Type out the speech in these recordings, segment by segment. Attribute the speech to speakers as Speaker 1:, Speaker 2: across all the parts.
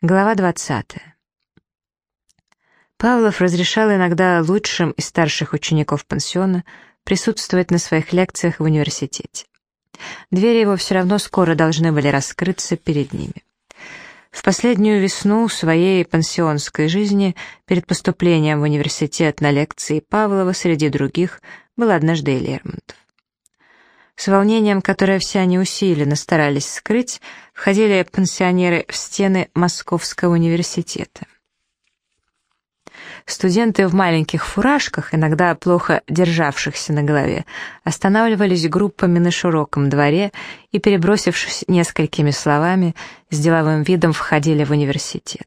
Speaker 1: Глава 20. Павлов разрешал иногда лучшим из старших учеников пансиона присутствовать на своих лекциях в университете. Двери его все равно скоро должны были раскрыться перед ними. В последнюю весну своей пансионской жизни перед поступлением в университет на лекции Павлова среди других был однажды и Лермонтов. С волнением, которое все они усиленно старались скрыть, входили пансионеры в стены Московского университета. Студенты в маленьких фуражках, иногда плохо державшихся на голове, останавливались группами на широком дворе и, перебросившись несколькими словами, с деловым видом входили в университет.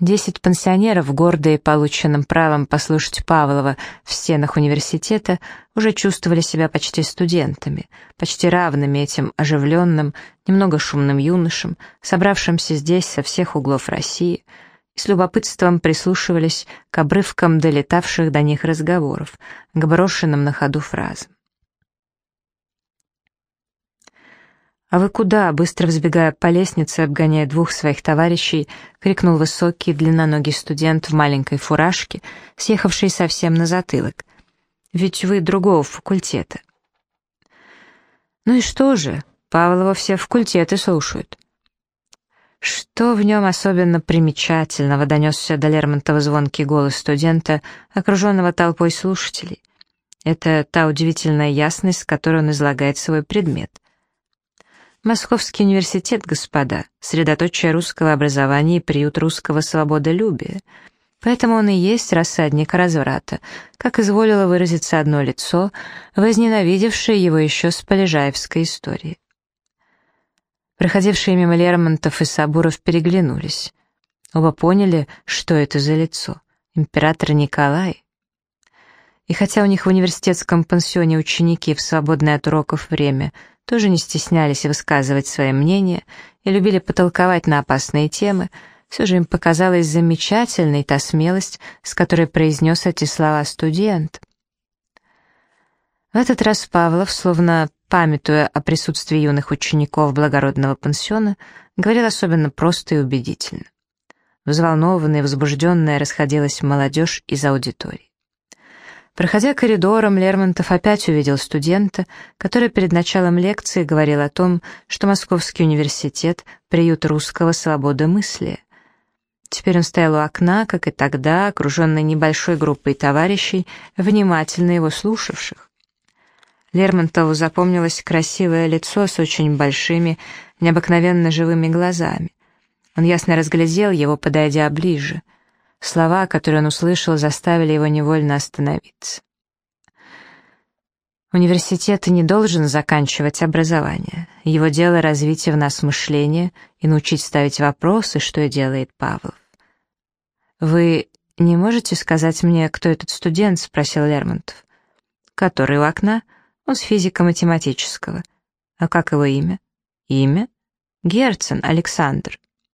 Speaker 1: Десять пансионеров, гордые полученным правом послушать Павлова в стенах университета, уже чувствовали себя почти студентами, почти равными этим оживленным, немного шумным юношам, собравшимся здесь со всех углов России, и с любопытством прислушивались к обрывкам долетавших до них разговоров, к брошенным на ходу фразам. «А вы куда?» — быстро взбегая по лестнице, обгоняя двух своих товарищей, крикнул высокий длинноногий студент в маленькой фуражке, съехавший совсем на затылок. «Ведь вы другого факультета». «Ну и что же? Павлова все факультеты слушают». «Что в нем особенно примечательного?» — донесся до Лермонтова звонкий голос студента, окруженного толпой слушателей. «Это та удивительная ясность, с которой он излагает свой предмет». Московский университет, господа, средоточие русского образования и приют русского свободолюбия. Поэтому он и есть рассадник разврата, как изволило выразиться одно лицо, возненавидевшее его еще с Полежаевской истории. Проходившие мимо Лермонтов и Сабуров переглянулись. Оба поняли, что это за лицо. Император Николай. И хотя у них в университетском пансионе ученики в свободное от уроков время – тоже не стеснялись высказывать свои мнения и любили потолковать на опасные темы, все же им показалась замечательной та смелость, с которой произнес эти слова студент. В этот раз Павлов, словно памятуя о присутствии юных учеников благородного пансиона, говорил особенно просто и убедительно. Взволнованная и возбужденная расходилась молодежь из аудитории. Проходя коридором, Лермонтов опять увидел студента, который перед началом лекции говорил о том, что Московский университет — приют русского свободомыслия. Теперь он стоял у окна, как и тогда, окруженный небольшой группой товарищей, внимательно его слушавших. Лермонтову запомнилось красивое лицо с очень большими, необыкновенно живыми глазами. Он ясно разглядел его, подойдя ближе — Слова, которые он услышал, заставили его невольно остановиться. Университет не должен заканчивать образование. Его дело — развитие в нас мышления и научить ставить вопросы, что делает Павлов. «Вы не можете сказать мне, кто этот студент?» — спросил Лермонтов. «Который у окна? Он с физико-математического. А как его имя?» «Имя? Герцен Александр.